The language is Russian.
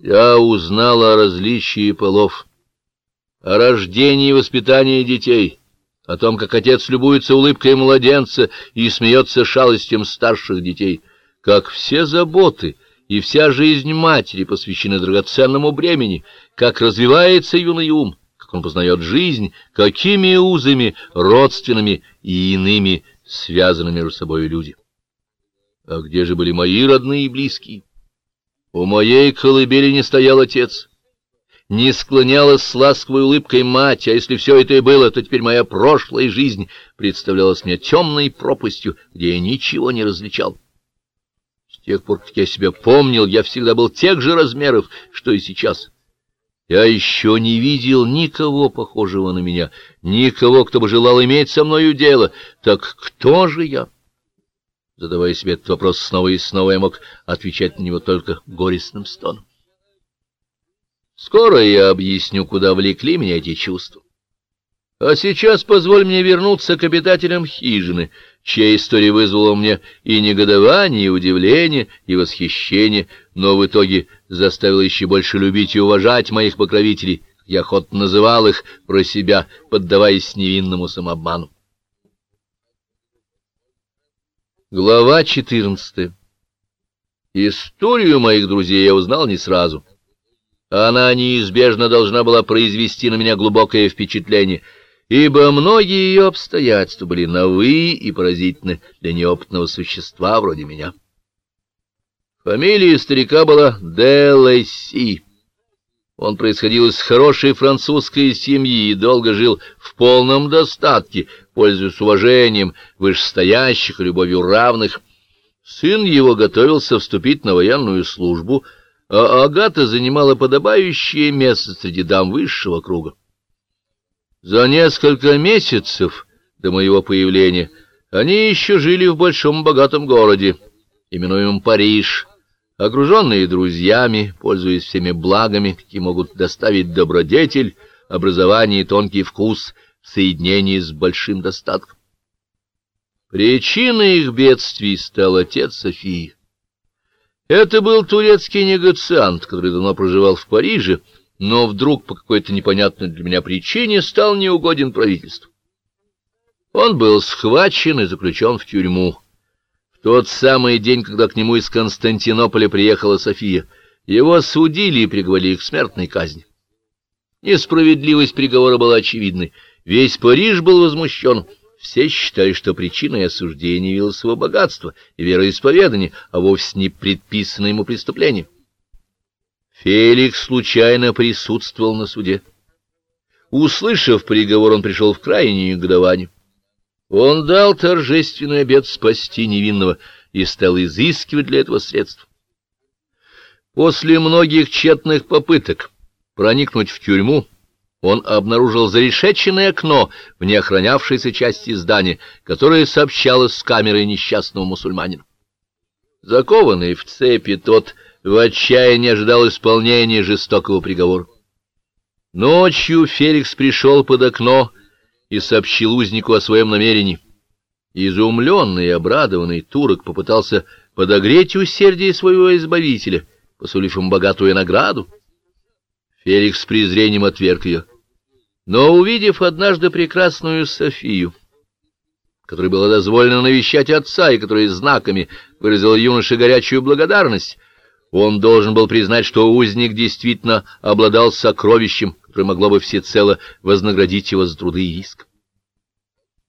Я узнал о различии полов, о рождении и воспитании детей, о том, как отец любуется улыбкой младенца и смеется шалостям старших детей, как все заботы и вся жизнь матери посвящены драгоценному бремени, как развивается юный ум, как он познает жизнь, какими узами родственными и иными связаны между собой люди. А где же были мои родные и близкие? У моей колыбели не стоял отец. Не склонялась с ласковой улыбкой мать, а если все это и было, то теперь моя прошлая жизнь представлялась мне темной пропастью, где я ничего не различал. С тех пор, как я себя помнил, я всегда был тех же размеров, что и сейчас. Я еще не видел никого похожего на меня, никого, кто бы желал иметь со мною дело. Так кто же я? Задавая себе этот вопрос снова и снова, я мог отвечать на него только горестным стоном. Скоро я объясню, куда влекли меня эти чувства. А сейчас позволь мне вернуться к обитателям хижины, чья история вызвала мне и негодование, и удивление, и восхищение, но в итоге заставила еще больше любить и уважать моих покровителей, я охотно называл их про себя, поддаваясь невинному самообману. Глава 14 Историю моих друзей я узнал не сразу. Она неизбежно должна была произвести на меня глубокое впечатление, ибо многие ее обстоятельства были новые и поразительны для неопытного существа вроде меня. Фамилия старика была Делэси. Он происходил из хорошей французской семьи и долго жил в полном достатке, пользуясь уважением вышестоящих и любовью равных. Сын его готовился вступить на военную службу, а Агата занимала подобающее место среди дам высшего круга. За несколько месяцев до моего появления они еще жили в большом богатом городе, именуемом Париж, окруженные друзьями, пользуясь всеми благами, какие могут доставить добродетель, образование и тонкий вкус в соединении с большим достатком. Причиной их бедствий стал отец Софии. Это был турецкий негациант, который давно проживал в Париже, но вдруг по какой-то непонятной для меня причине стал неугоден правительству. Он был схвачен и заключен в тюрьму тот самый день, когда к нему из Константинополя приехала София, его судили и приговорили к смертной казни. Несправедливость приговора была очевидной. Весь Париж был возмущен. Все считали, что причиной осуждения явилось его богатство и вероисповедание, а вовсе не предписанное ему преступление. Феликс случайно присутствовал на суде. Услышав приговор, он пришел в крайнее негодование. Он дал торжественный обет спасти невинного и стал изыскивать для этого средств. После многих тщетных попыток проникнуть в тюрьму, он обнаружил зарешеченное окно в неохранявшейся части здания, которое сообщалось с камерой несчастного мусульманина. Закованный в цепи, тот в отчаянии ожидал исполнения жестокого приговора. Ночью Феликс пришел под окно и сообщил узнику о своем намерении. Изумленный и обрадованный турок попытался подогреть усердие своего избавителя, посулив ему богатую награду. Феликс с презрением отверг ее. Но, увидев однажды прекрасную Софию, которой было дозволено навещать отца и которая знаками выразила юноше горячую благодарность, он должен был признать, что узник действительно обладал сокровищем, которое могло бы всецело вознаградить его за труды и риск.